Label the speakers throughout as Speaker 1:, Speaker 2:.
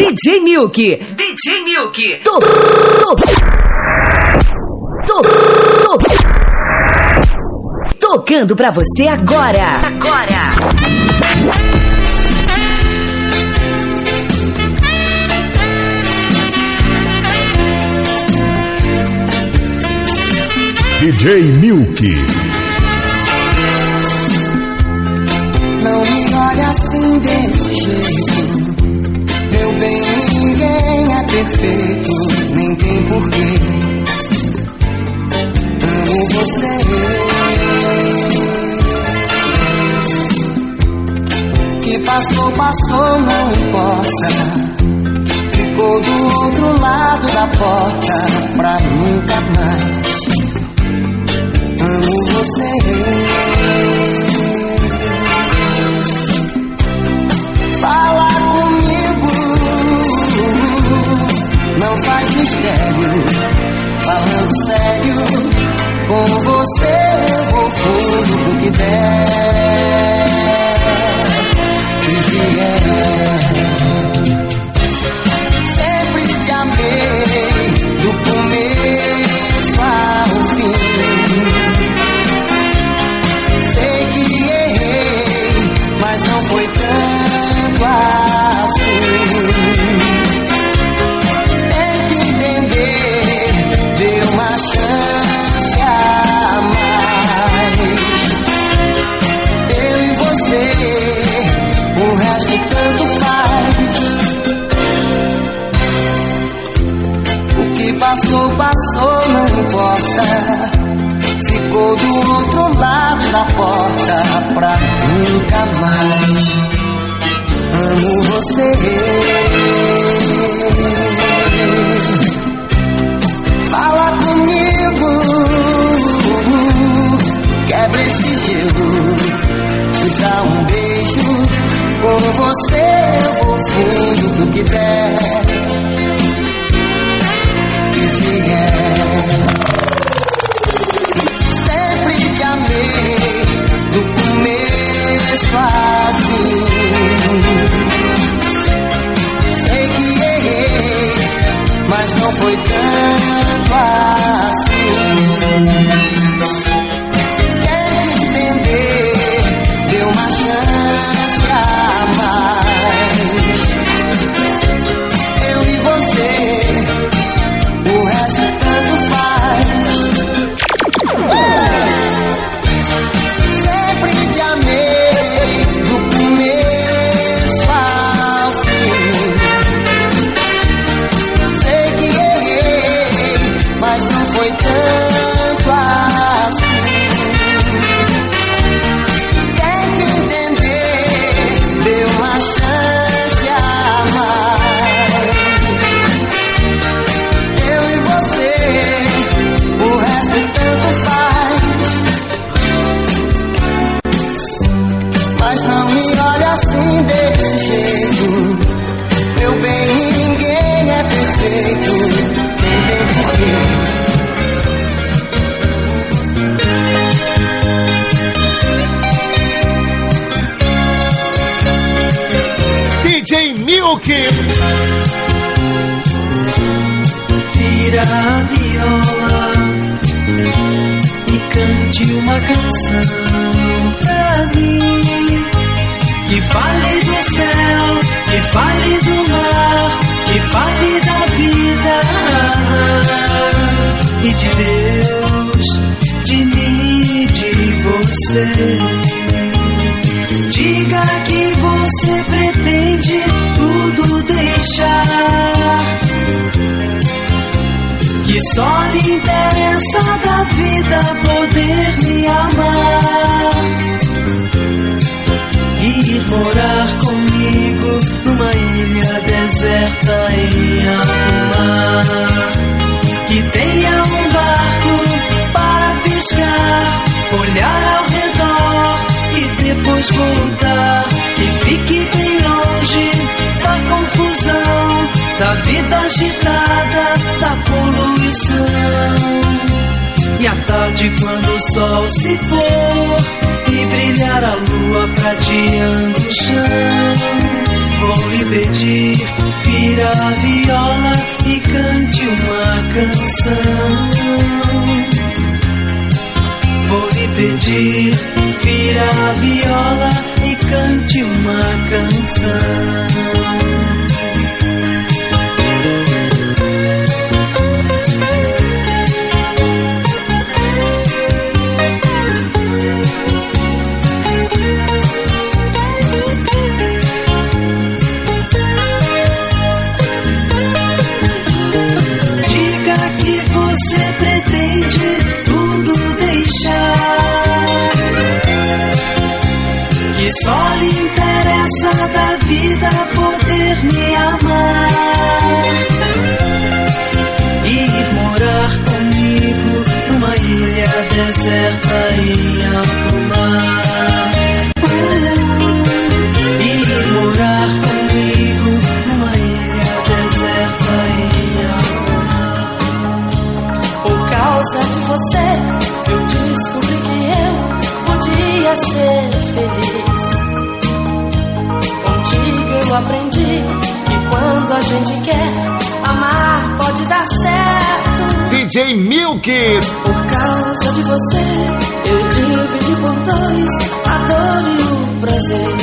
Speaker 1: DJ Milk. DJ Milk. To, to, to, to, tocando pra você agora. Agora.
Speaker 2: DJ Milk.
Speaker 3: Não me olhe assim perfeito, nem tem porquê. Amo você. Que passou, passou, não importa. Ficou do outro lado da porta pra nunca mais. Amo você. Fala mistério. Falando sério, com você eu vou fundo do que der. Que
Speaker 4: fale do céu, que fale do mar, que fale da vida e de Deus, de mim e de você. Diga que você pretende tudo deixar. Que só lhe interessa da vida poder morar comigo numa ilha deserta em alto mar. Que tenha um barco para pescar, olhar ao redor e depois voltar. Que fique bem longe da confusão, da vida agitada, da poluição. E à tarde, quando o sol se for e brilhar a lua prateando o chão, vou lhe pedir, vir
Speaker 5: vira a viola e cante uma canção. Vou lhe pedir, vira a viola e cante uma canção.
Speaker 6: DJ Milk.
Speaker 7: Por causa de você, eu dividi por dois a dor e o prazer.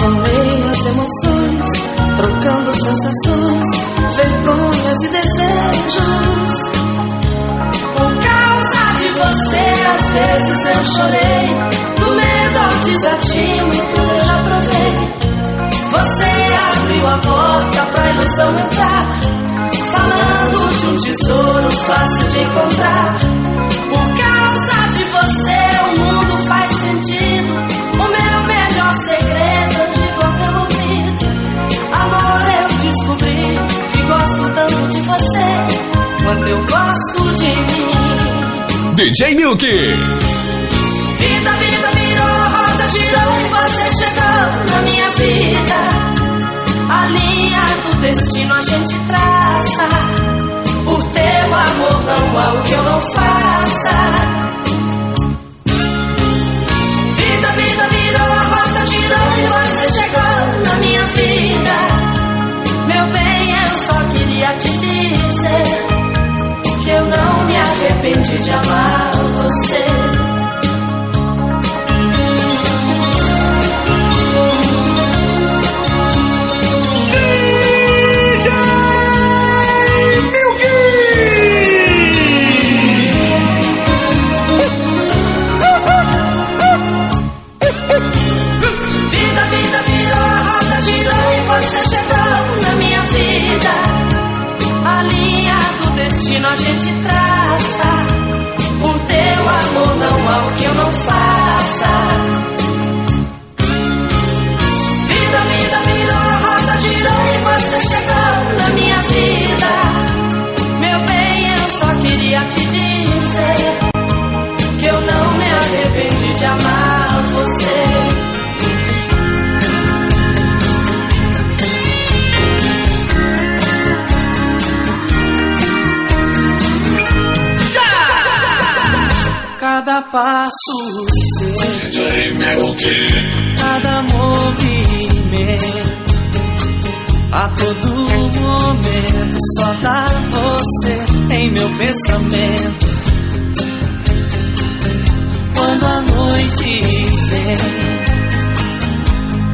Speaker 7: Somei as emoções, trocando sensações, vergonhas e desejos. Por causa de você, às vezes eu chorei, do medo ao desatino, tudo já provei. Você abriu a porta pra ilusão entrar de um tesouro fácil de encontrar. Por causa de você, o mundo faz sentido. O meu melhor segredo eu digo ao teu ouvido. Amor, eu descobri que gosto tanto de você quanto eu gosto de mim.
Speaker 8: DJ Milk.
Speaker 7: Vida, vida virou, roda girou e você chegou na minha vida. A do destino a gente traça. Por teu amor não há o que eu não faça. Vida, vida virou, a roda girou e você chegou na minha vida. Meu bem, eu só queria te dizer que eu não me arrependi de amar você.
Speaker 5: Cada passo seu, cada movimento, a todo momento só dá você em meu pensamento. Quando a noite vem,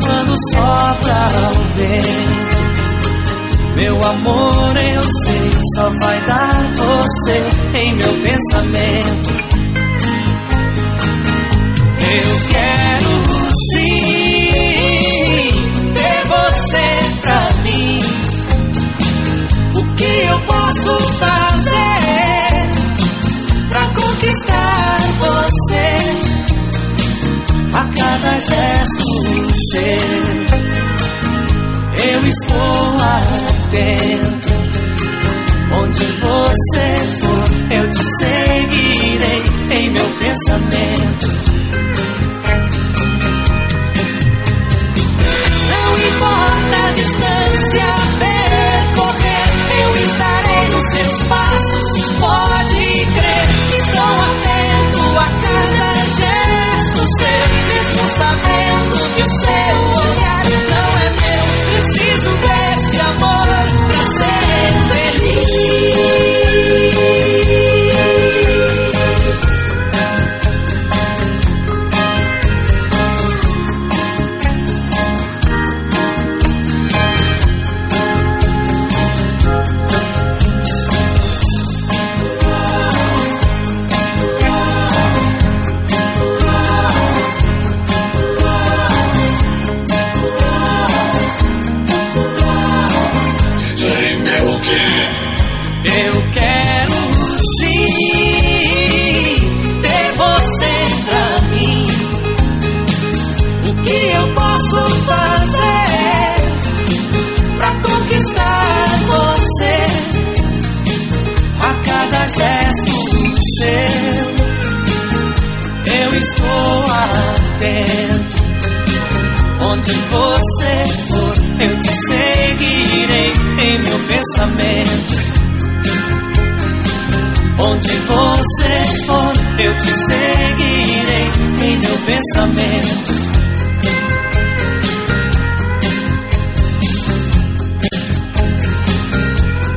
Speaker 5: quando sopra o vento. Meu amor, eu sei, só vai dar você em meu pensamento. Eu quero sim ter você pra mim. O que eu posso fazer pra conquistar você for, eu te seguirei em meu pensamento.
Speaker 9: Onde você for, eu te seguirei em meu pensamento.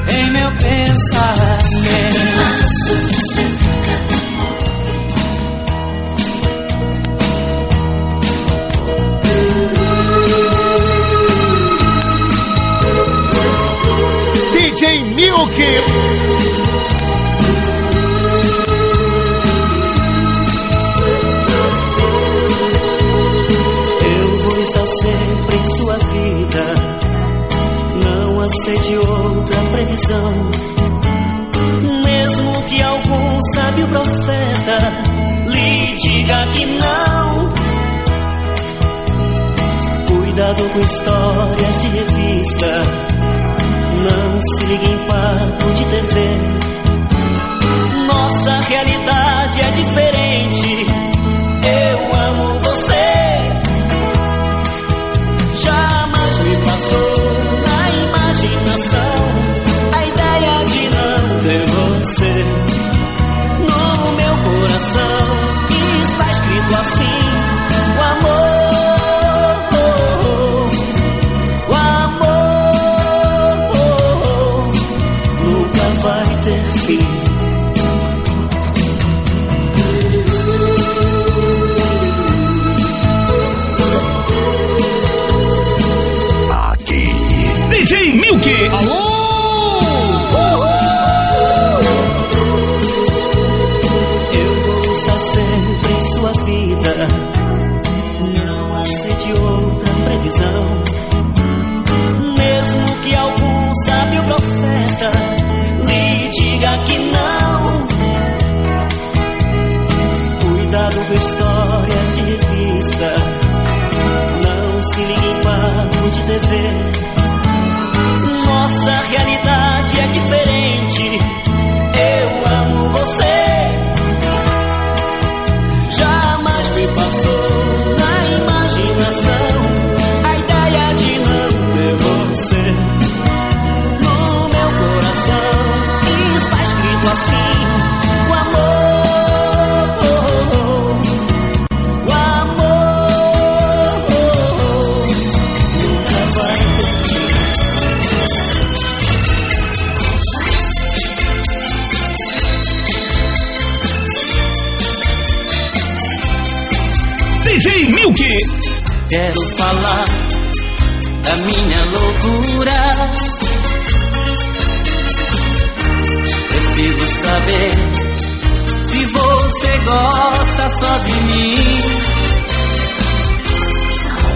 Speaker 9: Em meu pensamento. Eu vou estar sempre em sua vida. Não aceite outra previsão. Mesmo que algum sábio profeta lhe diga que não. Cuidado com histórias de revista. Não se ligue em papo de TV. Nossa realidade é diferente. Gosta só de mim.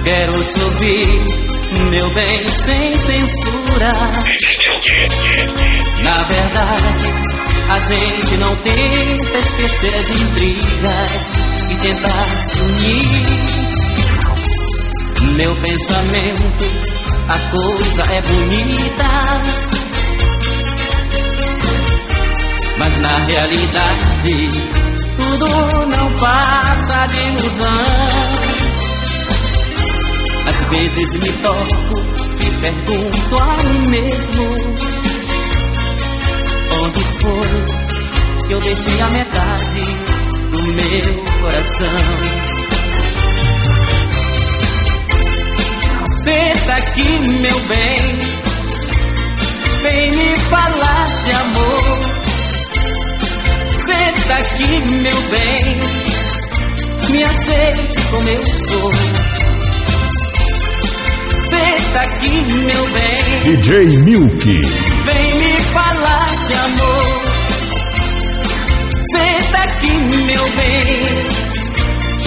Speaker 9: Quero te ouvir, meu bem, sem censura. Na verdade, a gente não tenta esquecer as intrigas e tentar se unir. Meu pensamento, a coisa é bonita. Mas na realidade, tudo não passa de ilusão. Às vezes me toco e pergunto a mim mesmo: Onde foi que eu deixei a metade do meu coração? Senta aqui, meu bem, vem me falar de amor. Senta aqui, meu bem, me aceite como eu sou. Senta aqui, meu bem,
Speaker 2: DJ Milk.
Speaker 9: vem me falar de amor. Senta aqui, meu bem,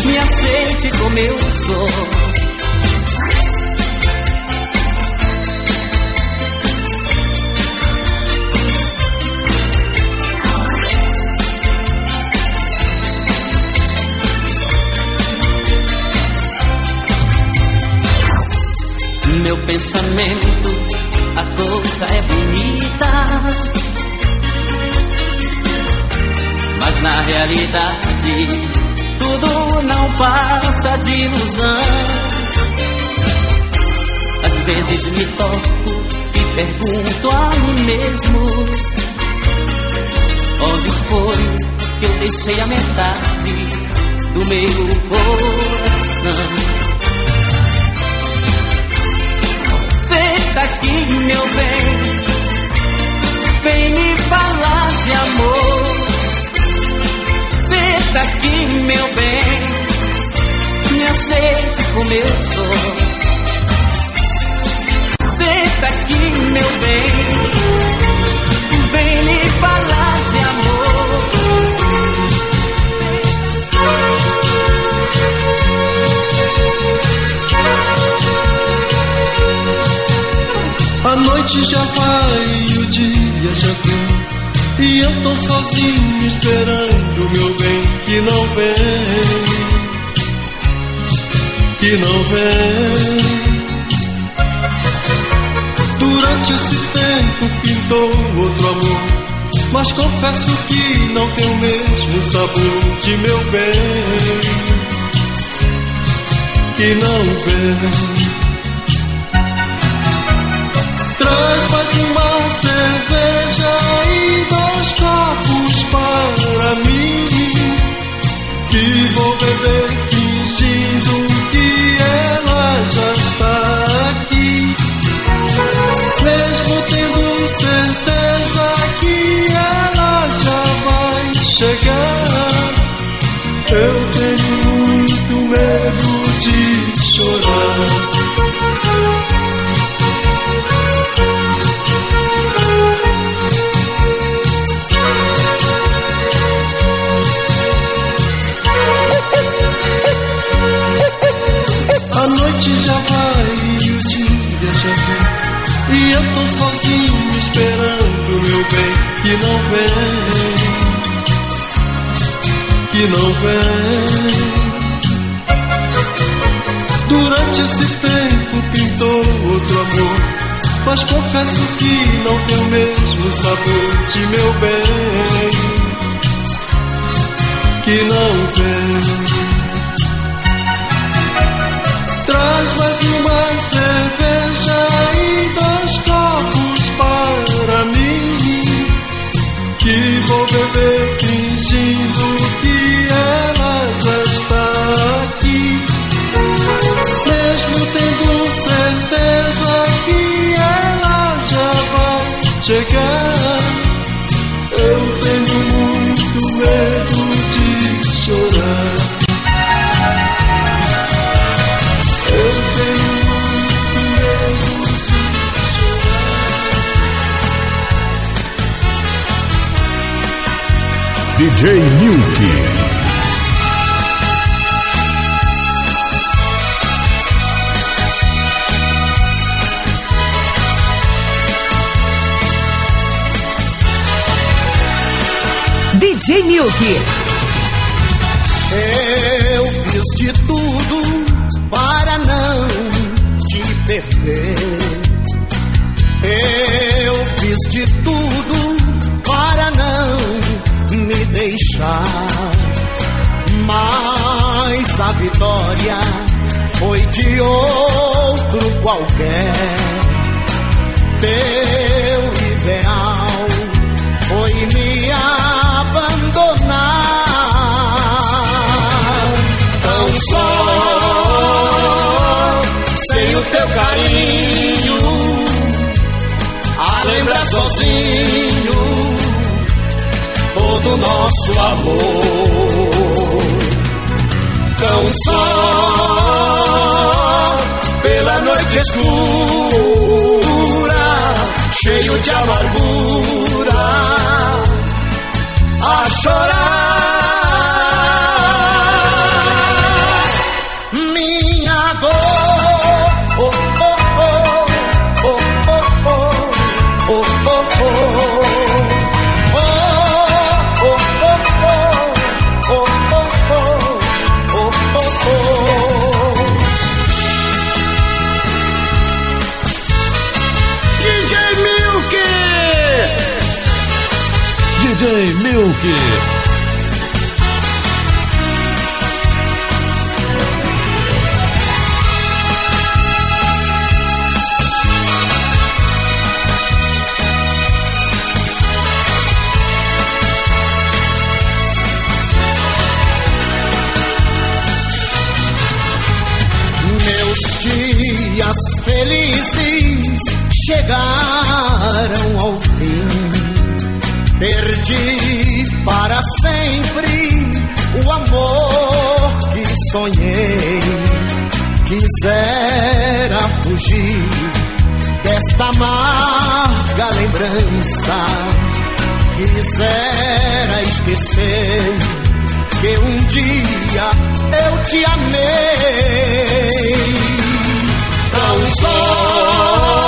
Speaker 9: me aceite como eu sou. Meu pensamento, a coisa é bonita. Mas na realidade,
Speaker 10: tudo não passa de ilusão. Às vezes me toco e pergunto a mim mesmo: Onde foi que eu deixei a metade do meu coração? Senta aqui, meu bem, vem me falar de amor. Senta aqui, meu bem, me aceite como eu sou.
Speaker 11: Esperando, meu bem, que não vem. Que não vem. Durante esse tempo pintou outro amor. Mas confesso que não tem o mesmo sabor de meu bem. Que não vem. Que não vem. Que não vem. Durante esse tempo pintou outro amor. Mas confesso que não tem o mesmo sabor de meu bem. Que não vem. Traz mais uma cerveja e dois copos para mim. Que vou beber fingindo que ela já está aqui. Mesmo tendo certeza que ela já vai chegar. Eu
Speaker 2: DJ Milk.
Speaker 1: DJ Milk.
Speaker 6: Eu fiz de tudo para não te perder. Eu fiz de tudo deixar. Mas a vitória foi de outro qualquer. Teu ideal foi me abandonar. Tão só, sem o teu carinho, a lembrar sozinho nosso amor. Tão só, pela noite escura, cheio de amargura a chorar. Meus
Speaker 2: dias felizes
Speaker 6: chegaram ao fim. Perdi para sempre o amor que sonhei. Quisera fugir desta amarga lembrança. Quisera esquecer que um dia eu te amei. Tão só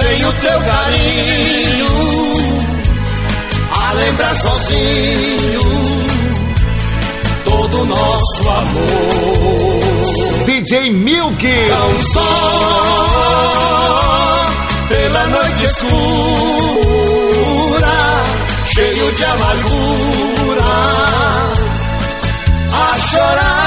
Speaker 6: sem o teu carinho, lembrar sozinho todo o nosso amor.
Speaker 12: DJ Milk.
Speaker 6: Tão só pela noite escura, cheio de amargura, a chorar.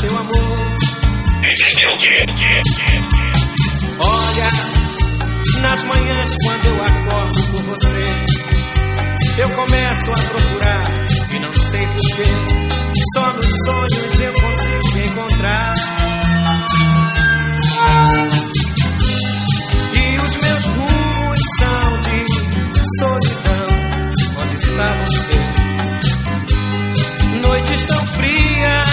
Speaker 13: Teu amor. Olha, nas manhãs quando eu acordo por você, eu começo a procurar e não sei porquê. Só nos sonhos eu consigo me encontrar. E os meus rumos são de solidão. Onde está você? Noites tão frias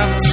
Speaker 13: up